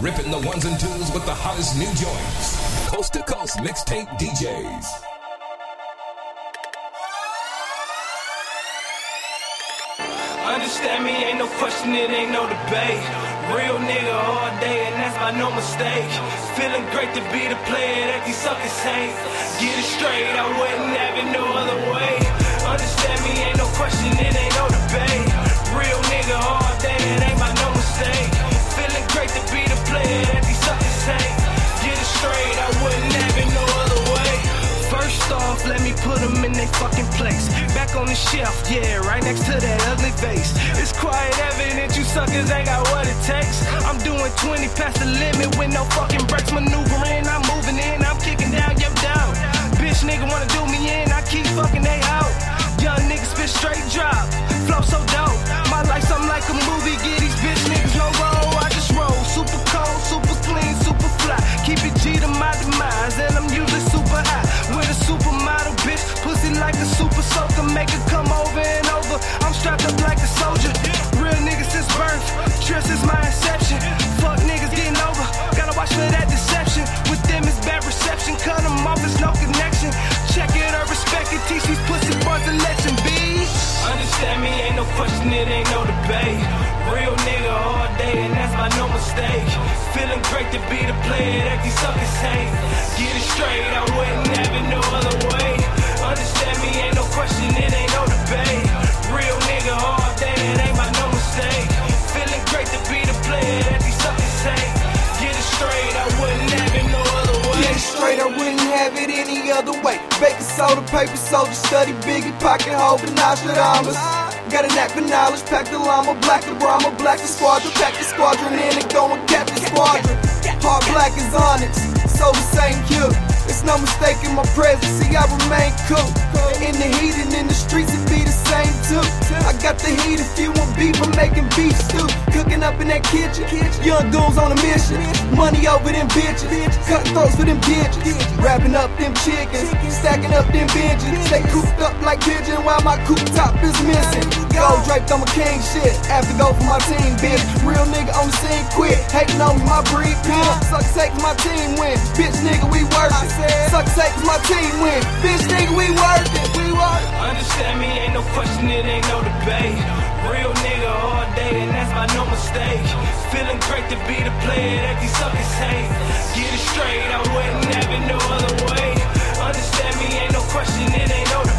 Ripping the ones and twos with the hottest new joints. Coast to coast mixtape DJs. Understand me, ain't no question, it ain't no debate. Real nigga all day, and that's my no mistake. Feeling great to be the player that these suckers hate. Get it straight, I wouldn't have it no other way. Understand me, ain't no question, it ain't no debate. Put them in their fucking place. Back on the shelf, yeah, right next to that ugly face. It's quite evident you suckers ain't got what it takes. I'm doing 20 past the limit with no fucking brakes. Maneuvering, I'm moving in, I'm soldier. Real nigga since birth, trust is my inception. Fuck niggas getting over, gotta watch for that deception. With them it's bad reception, cut them off, it's no connection. Check it or respect it, teach these pussy boys a lesson, B. Understand me, ain't no question, it ain't no debate. Real nigga all day, and that's my no mistake. Feeling great to be the player that these suckers hate. Get it straight, I have it any other way. Baking soda, paper soldier, study biggie, pocket hole for Nostradamus. Got a knack for knowledge, pack the llama, black the Brahma, black the squadron, pack the squadron in and go and cap the squadron. Heart black is onyx, so the same cute. It's no mistake in my presence, see I remain cool. In the heat and in the streets, it be the same got the heat if you want beef, I'm making beef stew. Cooking up in that kitchen, young goons on a mission. Money over them bitches, Cutting cutthroats for them bitches. Wrapping up them chickens, stacking up them binges. They cooped up like pigeon while my coop top is missing. Gold draped on my king shit, after go for my team, bitch. Real nigga on the scene, quit. Hating on my breed pimp. Suck take my team win, bitch nigga, we working. Suck take my team win, bitch nigga, we working. We working. Understand me, ain't no question, it ain't no debate. Real nigga all day, and that's my no mistake. Feeling great to be the player that these suckers hate. Get it straight, I wouldn't have it no other way. Understand me, ain't no question, it ain't no